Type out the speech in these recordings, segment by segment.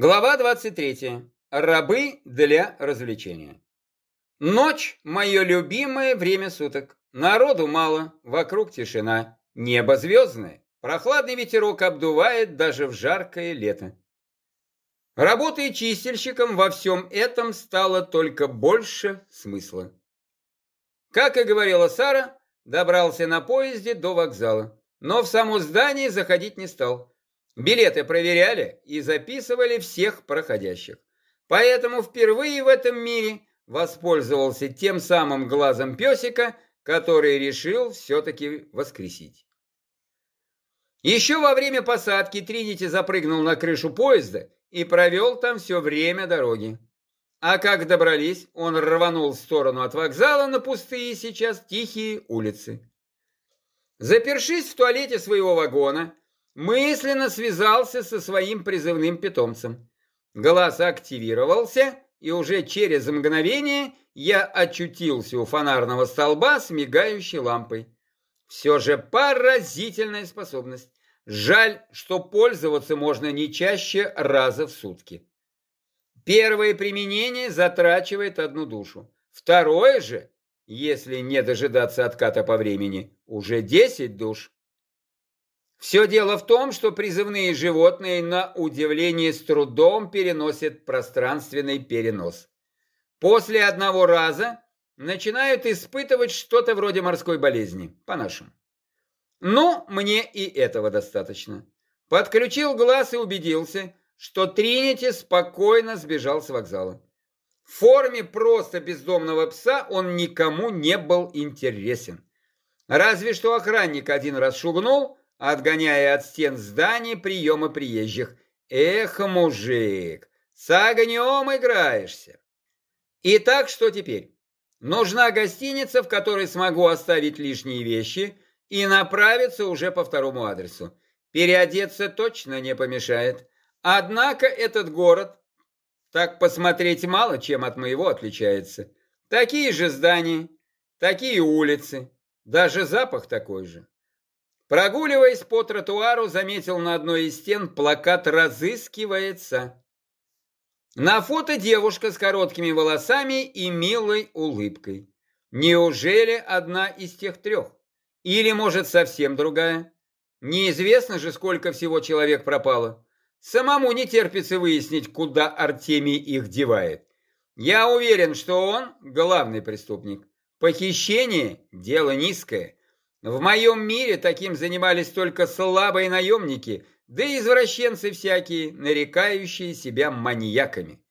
Глава 23. Рабы для развлечения. Ночь – мое любимое время суток. Народу мало, вокруг тишина. Небо звездное. Прохладный ветерок обдувает даже в жаркое лето. Работая чистильщиком, во всем этом стало только больше смысла. Как и говорила Сара, добрался на поезде до вокзала, но в само здание заходить не стал. Билеты проверяли и записывали всех проходящих. Поэтому впервые в этом мире воспользовался тем самым глазом песика, который решил все-таки воскресить. Еще во время посадки Тринити запрыгнул на крышу поезда и провел там все время дороги. А как добрались, он рванул в сторону от вокзала на пустые сейчас тихие улицы. Запершись в туалете своего вагона, мысленно связался со своим призывным питомцем. Глаз активировался, и уже через мгновение я очутился у фонарного столба с мигающей лампой. Все же поразительная способность. Жаль, что пользоваться можно не чаще раза в сутки. Первое применение затрачивает одну душу. Второе же, если не дожидаться отката по времени, уже 10 душ. Все дело в том, что призывные животные на удивление с трудом переносят пространственный перенос. После одного раза начинают испытывать что-то вроде морской болезни, по-нашему. Но мне и этого достаточно. Подключил глаз и убедился, что Тринити спокойно сбежал с вокзала. В форме просто бездомного пса он никому не был интересен. Разве что охранник один раз шугнул, отгоняя от стен здания приема приезжих. Эх, мужик, с огнем играешься. Итак, что теперь? Нужна гостиница, в которой смогу оставить лишние вещи и направиться уже по второму адресу. Переодеться точно не помешает. Однако этот город, так посмотреть мало чем от моего отличается. Такие же здания, такие улицы, даже запах такой же. Прогуливаясь по тротуару, заметил на одной из стен плакат «Разыскивается». На фото девушка с короткими волосами и милой улыбкой. Неужели одна из тех трех? Или, может, совсем другая? Неизвестно же, сколько всего человек пропало. Самому не терпится выяснить, куда Артемий их девает. Я уверен, что он главный преступник. Похищение – дело низкое. В моем мире таким занимались только слабые наемники, да и извращенцы всякие, нарекающие себя маньяками.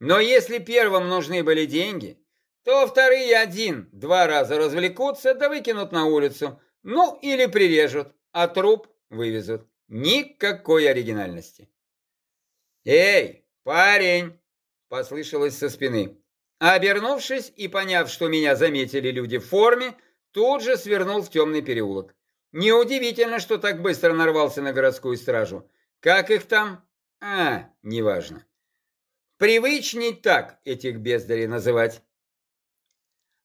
Но если первым нужны были деньги, то вторые один-два раза развлекутся да выкинут на улицу, ну или прирежут, а труп вывезут. Никакой оригинальности. «Эй, парень!» – послышалось со спины. Обернувшись и поняв, что меня заметили люди в форме, тут же свернул в темный переулок. Неудивительно, что так быстро нарвался на городскую стражу. Как их там? А, неважно. Привычней так этих бездарей называть.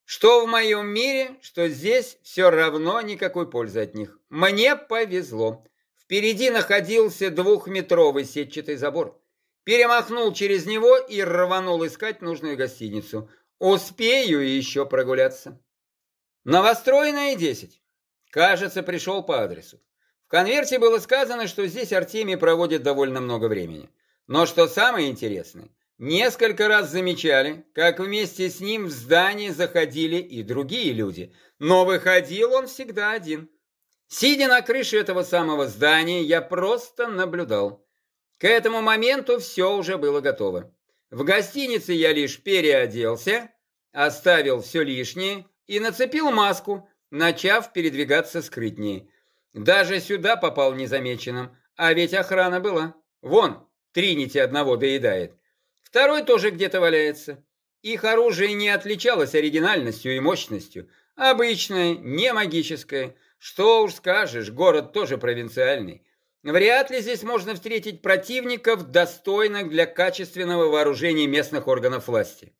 Что в моем мире, что здесь все равно никакой пользы от них. Мне повезло. Впереди находился двухметровый сетчатый забор. Перемахнул через него и рванул искать нужную гостиницу. Успею еще прогуляться. Новостроенная 10. Кажется, пришел по адресу. В конверте было сказано, что здесь Артемий проводит довольно много времени. Но что самое интересное, несколько раз замечали, как вместе с ним в здание заходили и другие люди, но выходил он всегда один. Сидя на крыше этого самого здания, я просто наблюдал. К этому моменту все уже было готово. В гостинице я лишь переоделся, оставил все лишнее, и нацепил маску, начав передвигаться скрытнее. Даже сюда попал незамеченным, а ведь охрана была. Вон, Тринити одного доедает. Второй тоже где-то валяется. Их оружие не отличалось оригинальностью и мощностью. Обычное, не магическое. Что уж скажешь, город тоже провинциальный. Вряд ли здесь можно встретить противников, достойных для качественного вооружения местных органов власти.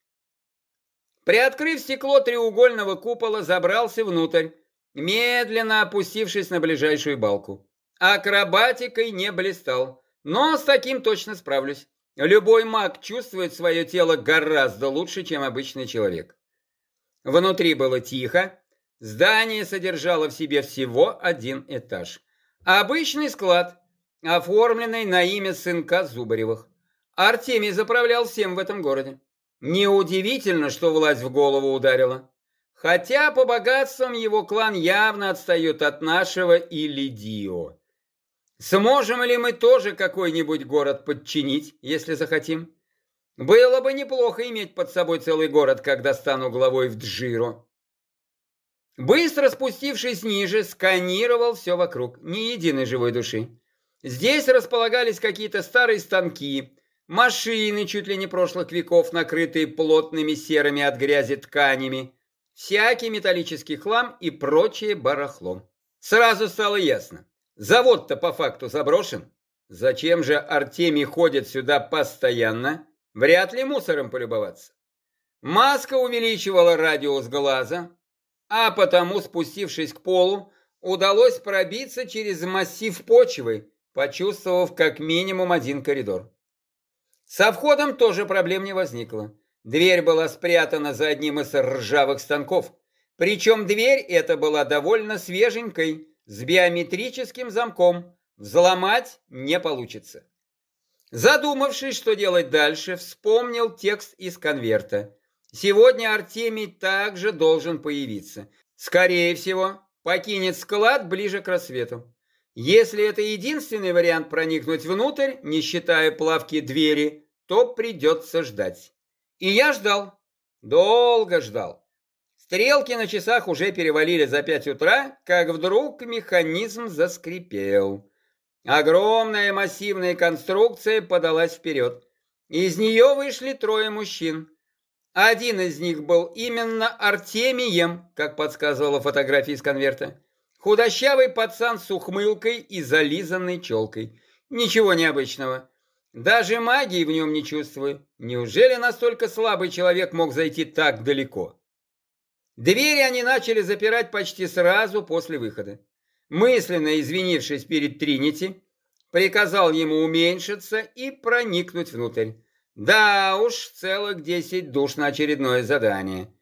Приоткрыв стекло треугольного купола, забрался внутрь, медленно опустившись на ближайшую балку. Акробатикой не блистал, но с таким точно справлюсь. Любой маг чувствует свое тело гораздо лучше, чем обычный человек. Внутри было тихо. Здание содержало в себе всего один этаж. Обычный склад, оформленный на имя сынка Зубаревых. Артемий заправлял всем в этом городе. Неудивительно, что власть в голову ударила. Хотя по богатствам его клан явно отстает от нашего и Лидио. Сможем ли мы тоже какой-нибудь город подчинить, если захотим? Было бы неплохо иметь под собой целый город, когда стану главой в Джиро. Быстро спустившись ниже, сканировал все вокруг, ни единой живой души. Здесь располагались какие-то старые станки, машины чуть ли не прошлых веков, накрытые плотными серыми от грязи тканями, всякий металлический хлам и прочее барахло. Сразу стало ясно. Завод-то по факту заброшен. Зачем же Артемий ходит сюда постоянно? Вряд ли мусором полюбоваться. Маска увеличивала радиус глаза, а потому, спустившись к полу, удалось пробиться через массив почвы, почувствовав как минимум один коридор. Со входом тоже проблем не возникло. Дверь была спрятана за одним из ржавых станков. Причем дверь эта была довольно свеженькой, с биометрическим замком. Взломать не получится. Задумавшись, что делать дальше, вспомнил текст из конверта. Сегодня Артемий также должен появиться. Скорее всего, покинет склад ближе к рассвету. Если это единственный вариант проникнуть внутрь, не считая плавки двери, то придется ждать. И я ждал. Долго ждал. Стрелки на часах уже перевалили за пять утра, как вдруг механизм заскрипел. Огромная массивная конструкция подалась вперед. Из нее вышли трое мужчин. Один из них был именно Артемием, как подсказывала фотография из конверта. Худощавый пацан с ухмылкой и зализанной челкой. Ничего необычного. Даже магии в нем не чувствую. Неужели настолько слабый человек мог зайти так далеко? Двери они начали запирать почти сразу после выхода. Мысленно извинившись перед Тринити, приказал ему уменьшиться и проникнуть внутрь. Да уж, целых десять душ на очередное задание.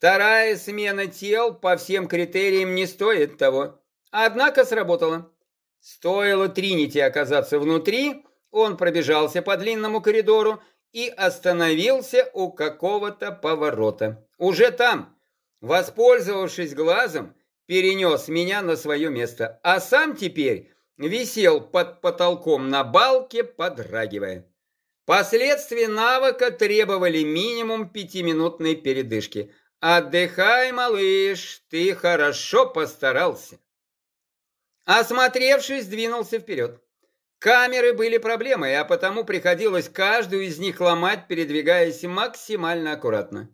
Вторая смена тел по всем критериям не стоит того. Однако сработало. Стоило Тринити оказаться внутри, он пробежался по длинному коридору и остановился у какого-то поворота. Уже там, воспользовавшись глазом, перенес меня на свое место, а сам теперь висел под потолком на балке, подрагивая. Последствия навыка требовали минимум пятиминутной передышки. «Отдыхай, малыш, ты хорошо постарался». Осмотревшись, двинулся вперед. Камеры были проблемой, а потому приходилось каждую из них ломать, передвигаясь максимально аккуратно.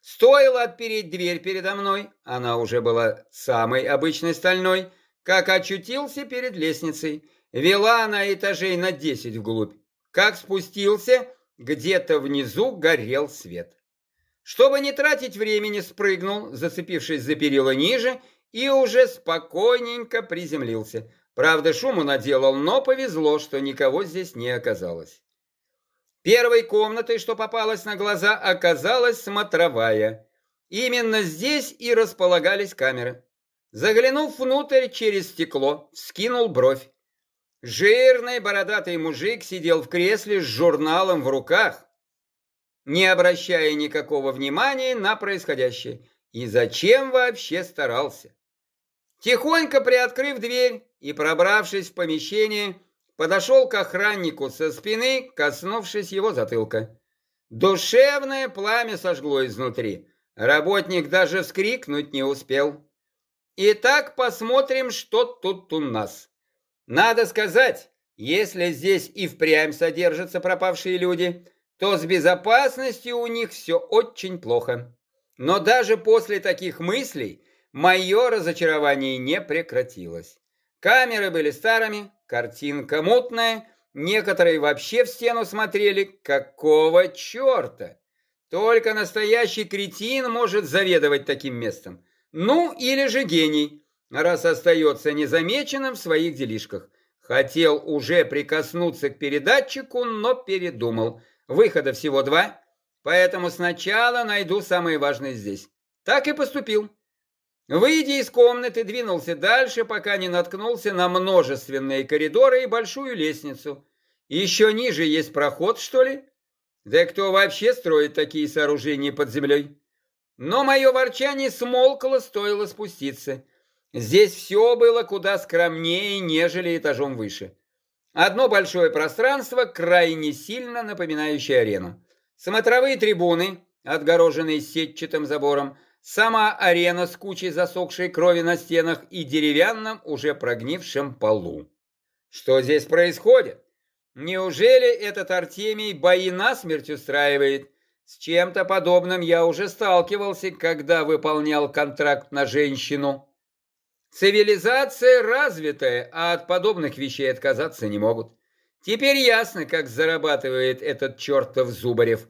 Стоило отпереть дверь передо мной, она уже была самой обычной стальной, как очутился перед лестницей. Вела она этажей на десять вглубь. Как спустился, где-то внизу горел свет. Чтобы не тратить времени, спрыгнул, зацепившись за перила ниже, и уже спокойненько приземлился. Правда, шуму наделал, но повезло, что никого здесь не оказалось. Первой комнатой, что попалась на глаза, оказалась смотровая. Именно здесь и располагались камеры. Заглянув внутрь через стекло, скинул бровь. Жирный бородатый мужик сидел в кресле с журналом в руках, не обращая никакого внимания на происходящее. И зачем вообще старался? Тихонько приоткрыв дверь и пробравшись в помещение, подошел к охраннику со спины, коснувшись его затылка. Душевное пламя сожгло изнутри. Работник даже вскрикнуть не успел. Итак, посмотрим, что тут у нас. Надо сказать, если здесь и впрямь содержатся пропавшие люди, то с безопасностью у них все очень плохо. Но даже после таких мыслей мое разочарование не прекратилось. Камеры были старыми, картинка мутная, некоторые вообще в стену смотрели. Какого черта? Только настоящий кретин может заведовать таким местом. Ну, или же гений, раз остается незамеченным в своих делишках. Хотел уже прикоснуться к передатчику, но передумал. Выхода всего два, поэтому сначала найду самые важные здесь. Так и поступил. Выйдя из комнаты, двинулся дальше, пока не наткнулся на множественные коридоры и большую лестницу. Еще ниже есть проход, что ли? Да кто вообще строит такие сооружения под землей? Но мое ворчание смолкло, стоило спуститься. Здесь все было куда скромнее, нежели этажом выше. Одно большое пространство, крайне сильно напоминающее арену. Смотровые трибуны, отгороженные сетчатым забором, сама арена с кучей засохшей крови на стенах и деревянном, уже прогнившем полу. Что здесь происходит? Неужели этот Артемий бои насмерть устраивает? С чем-то подобным я уже сталкивался, когда выполнял контракт на женщину. Цивилизация развитая, а от подобных вещей отказаться не могут. Теперь ясно, как зарабатывает этот чертов Зубарев.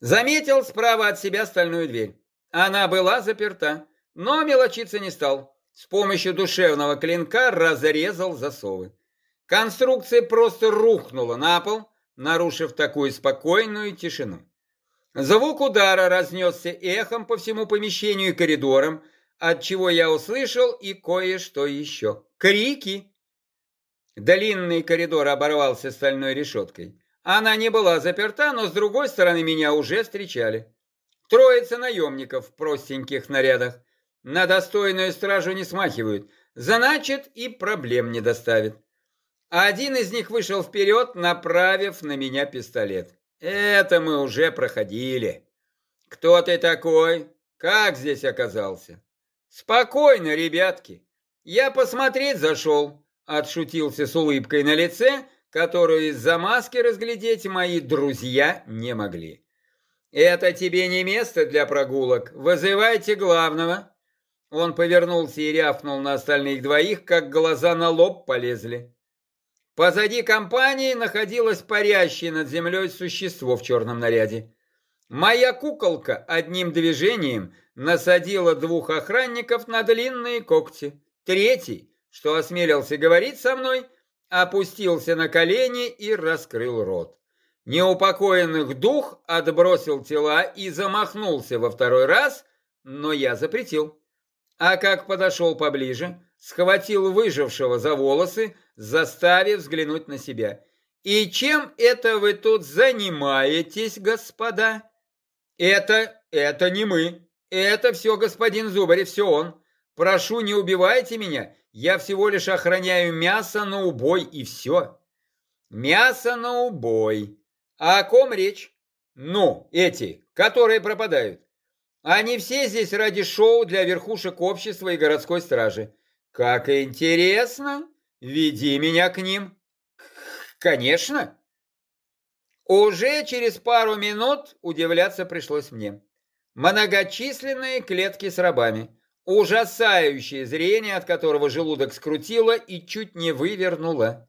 Заметил справа от себя стальную дверь. Она была заперта, но мелочиться не стал. С помощью душевного клинка разрезал засовы. Конструкция просто рухнула на пол, нарушив такую спокойную тишину. Звук удара разнесся эхом по всему помещению и коридорам, от чего я услышал и кое-что еще. Крики! Длинный коридор оборвался стальной решеткой. Она не была заперта, но с другой стороны меня уже встречали. Троица наемников в простеньких нарядах. На достойную стражу не смахивают, значит и проблем не доставит. Один из них вышел вперед, направив на меня пистолет. Это мы уже проходили. Кто ты такой? Как здесь оказался? Спокойно, ребятки. Я посмотреть зашел, отшутился с улыбкой на лице, которую из-за маски разглядеть мои друзья не могли. Это тебе не место для прогулок. Вызывайте главного. Он повернулся и рявкнул на остальных двоих, как глаза на лоб полезли. Позади компании находилось парящее над землей существо в черном наряде. Моя куколка одним движением насадила двух охранников на длинные когти. Третий, что осмелился говорить со мной, опустился на колени и раскрыл рот. Неупокоенных дух отбросил тела и замахнулся во второй раз, но я запретил. А как подошел поближе, схватил выжившего за волосы, заставив взглянуть на себя. «И чем это вы тут занимаетесь, господа?» «Это, это не мы. Это все господин Зубарев, все он. Прошу, не убивайте меня. Я всего лишь охраняю мясо на убой и все». «Мясо на убой. А о ком речь?» «Ну, эти, которые пропадают. Они все здесь ради шоу для верхушек общества и городской стражи. Как интересно!» Веди меня к ним. Конечно. Уже через пару минут удивляться пришлось мне. Многочисленные клетки с рабами. Ужасающее зрение, от которого желудок скрутило и чуть не вывернуло.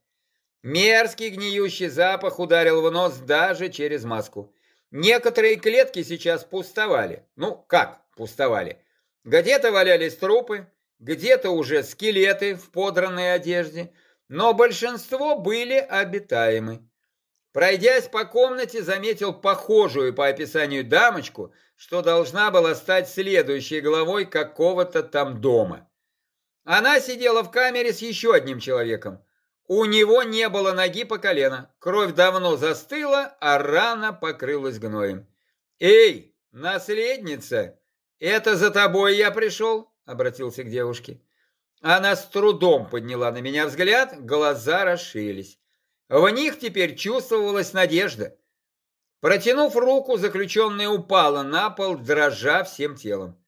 Мерзкий гниющий запах ударил в нос даже через маску. Некоторые клетки сейчас пустовали. Ну, как пустовали? Где-то валялись трупы, где-то уже скелеты в подранной одежде, но большинство были обитаемы. Пройдясь по комнате, заметил похожую по описанию дамочку, что должна была стать следующей главой какого-то там дома. Она сидела в камере с еще одним человеком. У него не было ноги по колено, кровь давно застыла, а рана покрылась гноем. «Эй, наследница, это за тобой я пришел?» обратился к девушке. Она с трудом подняла на меня взгляд, глаза расширились. В них теперь чувствовалась надежда. Протянув руку, заключенная упала на пол, дрожа всем телом.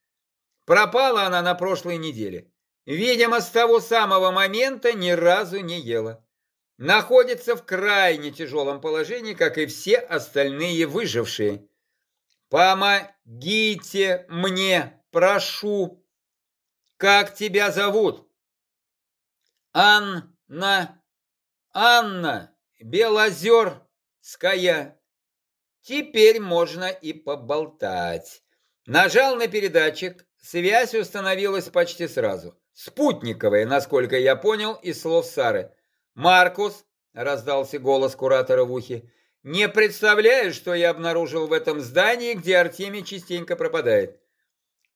Пропала она на прошлой неделе. Видимо, с того самого момента ни разу не ела. Находится в крайне тяжелом положении, как и все остальные выжившие. «Помогите мне, прошу!» Как тебя зовут? Анна. Анна Белозерская. Теперь можно и поболтать. Нажал на передатчик, связь установилась почти сразу. Спутниковая, насколько я понял из слов Сары. «Маркус!» — раздался голос куратора в ухе. «Не представляю, что я обнаружил в этом здании, где Артемий частенько пропадает.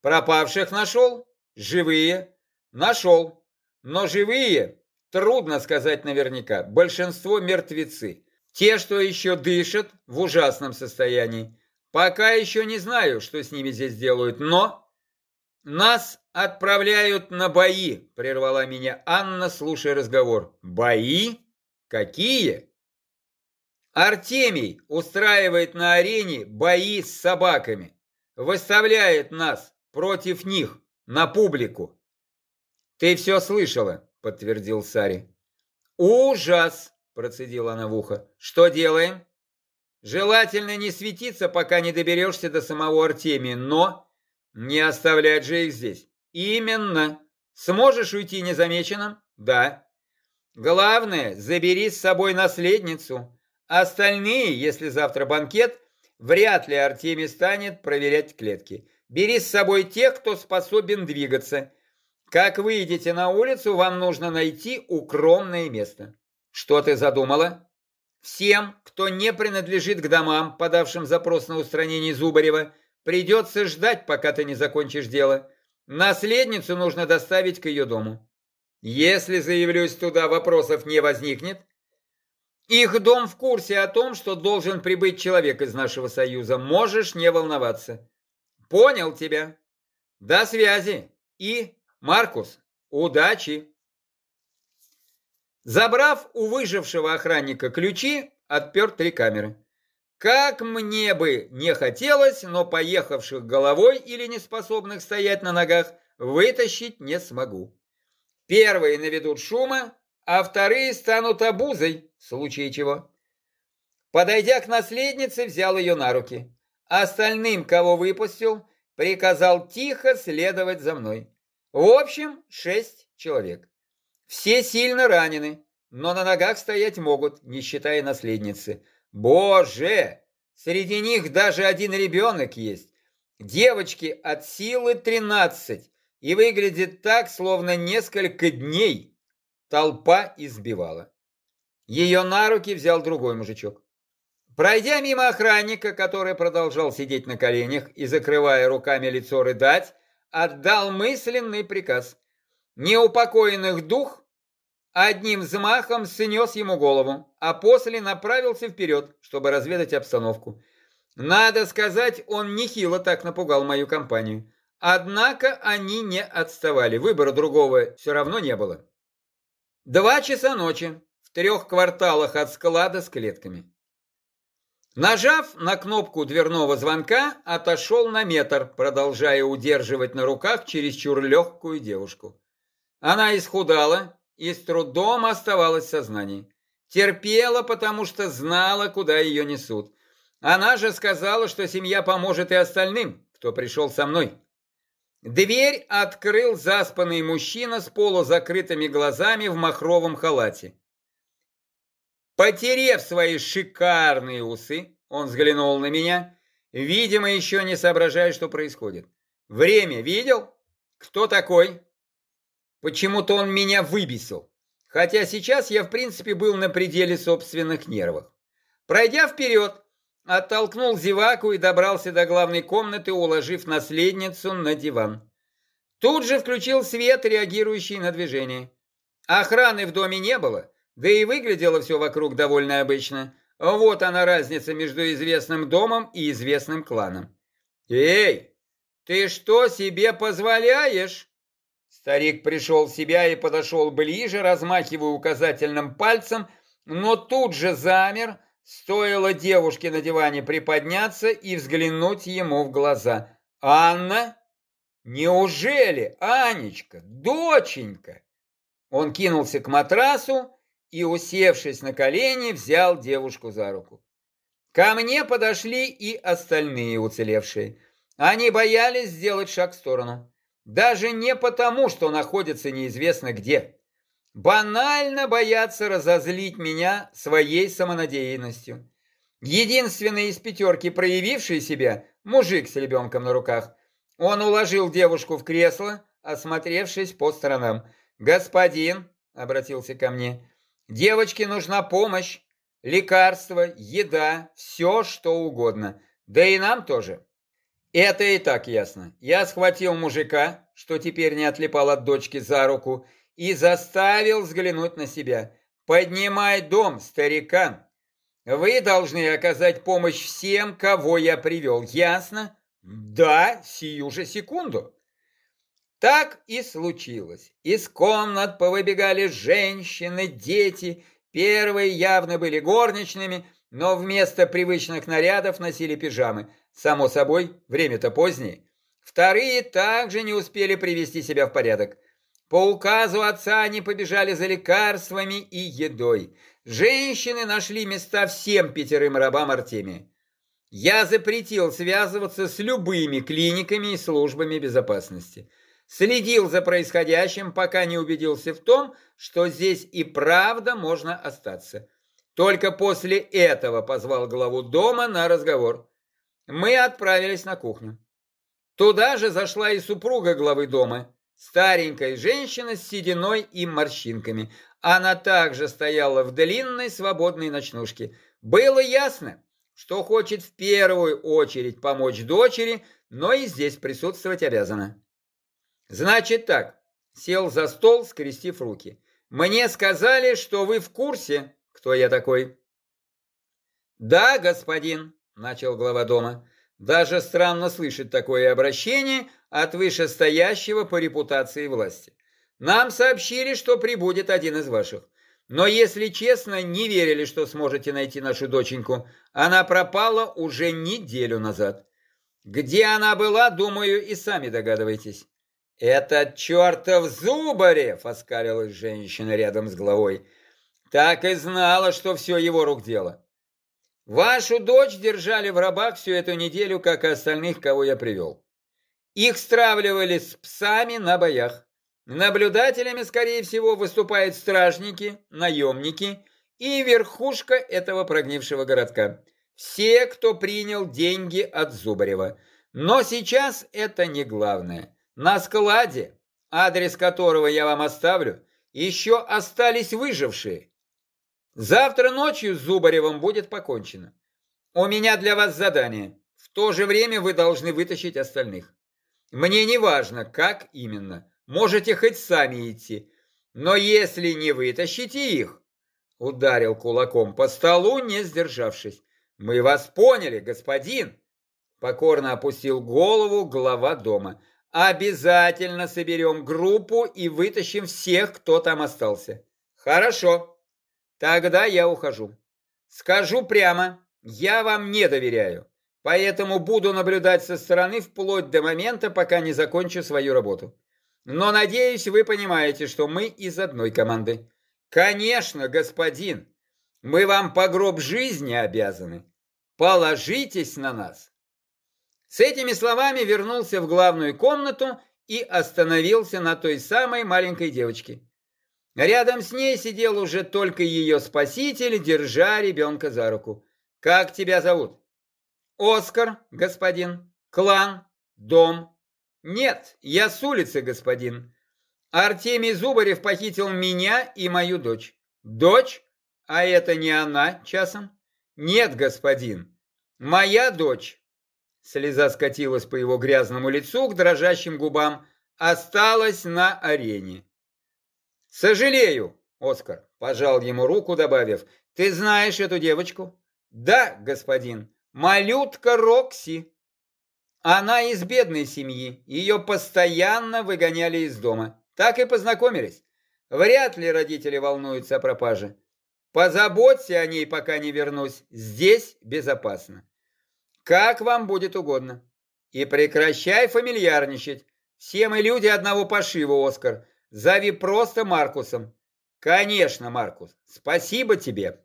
Пропавших нашел? Живые? Нашел. Но живые, трудно сказать наверняка, большинство мертвецы. Те, что еще дышат, в ужасном состоянии. Пока еще не знаю, что с ними здесь делают, но... Нас отправляют на бои, прервала меня Анна, слушая разговор. Бои? Какие? Артемий устраивает на арене бои с собаками. Выставляет нас против них, на публику. Ты все слышала, подтвердил Сари. Ужас, процедила она в ухо. Что делаем? Желательно не светиться, пока не доберешься до самого Артемия, но не оставлять же их здесь. Именно. Сможешь уйти незамеченным? Да. Главное, забери с собой наследницу. Остальные, если завтра банкет, вряд ли Артемий станет проверять клетки. Бери с собой тех, кто способен двигаться. Как выйдете на улицу, вам нужно найти укромное место. Что ты задумала? Всем, кто не принадлежит к домам, подавшим запрос на устранение Зубарева, придется ждать, пока ты не закончишь дело. Наследницу нужно доставить к ее дому. Если заявлюсь туда, вопросов не возникнет. Их дом в курсе о том, что должен прибыть человек из нашего союза. Можешь не волноваться. Понял тебя. До связи. И, Маркус, удачи. Забрав у выжившего охранника ключи, отпер три камеры. Как мне бы не хотелось, но поехавших головой или неспособных стоять на ногах вытащить не смогу. Первые наведут шума, а вторые станут обузой, в случае чего. Подойдя к наследнице, взял ее на руки. Остальным, кого выпустил, приказал тихо следовать за мной. В общем, шесть человек. Все сильно ранены, но на ногах стоять могут, не считая наследницы. Боже! Среди них даже один ребенок есть. Девочки от силы тринадцать и выглядит так, словно несколько дней толпа избивала. Ее на руки взял другой мужичок. Пройдя мимо охранника, который продолжал сидеть на коленях и, закрывая руками лицо, рыдать, отдал мысленный приказ. Неупокоенных дух одним взмахом снес ему голову, а после направился вперед, чтобы разведать обстановку. Надо сказать, он нехило так напугал мою компанию. Однако они не отставали, выбора другого все равно не было. Два часа ночи, в трех кварталах от склада с клетками. Нажав на кнопку дверного звонка, отошел на метр, продолжая удерживать на руках чересчур легкую девушку. Она исхудала и с трудом оставалась в сознании. Терпела, потому что знала, куда ее несут. Она же сказала, что семья поможет и остальным, кто пришел со мной. Дверь открыл заспанный мужчина с полузакрытыми глазами в махровом халате. Потерев свои шикарные усы, он взглянул на меня, видимо, еще не соображая, что происходит. Время видел? Кто такой? Почему-то он меня выбесил. Хотя сейчас я, в принципе, был на пределе собственных нервов. Пройдя вперед, оттолкнул зеваку и добрался до главной комнаты, уложив наследницу на диван. Тут же включил свет, реагирующий на движение. Охраны в доме не было, да и выглядело все вокруг довольно обычно. Вот она разница между известным домом и известным кланом. «Эй, ты что себе позволяешь?» Старик пришел в себя и подошел ближе, размахивая указательным пальцем, но тут же замер, стоило девушке на диване приподняться и взглянуть ему в глаза. «Анна? Неужели, Анечка, доченька?» Он кинулся к матрасу, и, усевшись на колени, взял девушку за руку. Ко мне подошли и остальные уцелевшие. Они боялись сделать шаг в сторону. Даже не потому, что находятся неизвестно где. Банально боятся разозлить меня своей самонадеянностью. Единственный из пятерки, проявивший себя, мужик с ребенком на руках. Он уложил девушку в кресло, осмотревшись по сторонам. «Господин», — обратился ко мне, Девочке нужна помощь, лекарства, еда, все что угодно. Да и нам тоже. Это и так ясно. Я схватил мужика, что теперь не отлипал от дочки за руку, и заставил взглянуть на себя. Поднимай дом, старикан. Вы должны оказать помощь всем, кого я привел. Ясно? Да, сию же секунду. Так и случилось. Из комнат повыбегали женщины, дети. Первые явно были горничными, но вместо привычных нарядов носили пижамы. Само собой, время-то позднее. Вторые также не успели привести себя в порядок. По указу отца они побежали за лекарствами и едой. Женщины нашли места всем пятерым рабам Артемия. Я запретил связываться с любыми клиниками и службами безопасности. Следил за происходящим, пока не убедился в том, что здесь и правда можно остаться. Только после этого позвал главу дома на разговор. Мы отправились на кухню. Туда же зашла и супруга главы дома, старенькая женщина с сединой и морщинками. Она также стояла в длинной свободной ночнушке. Было ясно, что хочет в первую очередь помочь дочери, но и здесь присутствовать обязана. Значит так, сел за стол, скрестив руки. Мне сказали, что вы в курсе, кто я такой. Да, господин, начал глава дома. Даже странно слышать такое обращение от вышестоящего по репутации власти. Нам сообщили, что прибудет один из ваших. Но, если честно, не верили, что сможете найти нашу доченьку. Она пропала уже неделю назад. Где она была, думаю, и сами догадываетесь. «Это чертов Зубарев!» — оскалилась женщина рядом с головой. «Так и знала, что все его рук дело. Вашу дочь держали в рабах всю эту неделю, как и остальных, кого я привел. Их стравливали с псами на боях. Наблюдателями, скорее всего, выступают стражники, наемники и верхушка этого прогнившего городка. Все, кто принял деньги от Зубарева. Но сейчас это не главное. На складе, адрес которого я вам оставлю, еще остались выжившие. Завтра ночью с Зубаревым будет покончено. У меня для вас задание. В то же время вы должны вытащить остальных. Мне не важно, как именно. Можете хоть сами идти. Но если не вытащите их, ударил кулаком по столу, не сдержавшись. Мы вас поняли, господин. Покорно опустил голову глава дома. Обязательно соберем группу и вытащим всех, кто там остался. Хорошо. Тогда я ухожу. Скажу прямо, я вам не доверяю. Поэтому буду наблюдать со стороны вплоть до момента, пока не закончу свою работу. Но надеюсь, вы понимаете, что мы из одной команды. Конечно, господин, мы вам по гроб жизни обязаны. Положитесь на нас. С этими словами вернулся в главную комнату и остановился на той самой маленькой девочке. Рядом с ней сидел уже только ее спаситель, держа ребенка за руку. «Как тебя зовут?» «Оскар, господин. Клан. Дом». «Нет, я с улицы, господин. Артемий Зубарев похитил меня и мою дочь». «Дочь? А это не она, часом?» «Нет, господин. Моя дочь Слеза скатилась по его грязному лицу к дрожащим губам, осталась на арене. «Сожалею, Оскар», — пожал ему руку, добавив, «ты знаешь эту девочку?» «Да, господин, малютка Рокси». Она из бедной семьи, ее постоянно выгоняли из дома. Так и познакомились. Вряд ли родители волнуются о пропаже. Позаботься о ней, пока не вернусь. Здесь безопасно. Как вам будет угодно. И прекращай фамильярничать. Все мы люди одного пошива, Оскар. Зови просто Маркусом. Конечно, Маркус, спасибо тебе.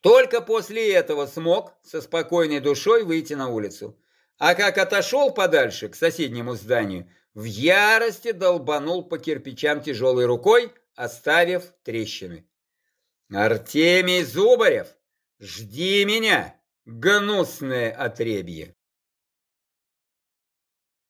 Только после этого смог со спокойной душой выйти на улицу. А как отошел подальше, к соседнему зданию, в ярости долбанул по кирпичам тяжелой рукой, оставив трещины. «Артемий Зубарев, жди меня!» Гнусное отребье.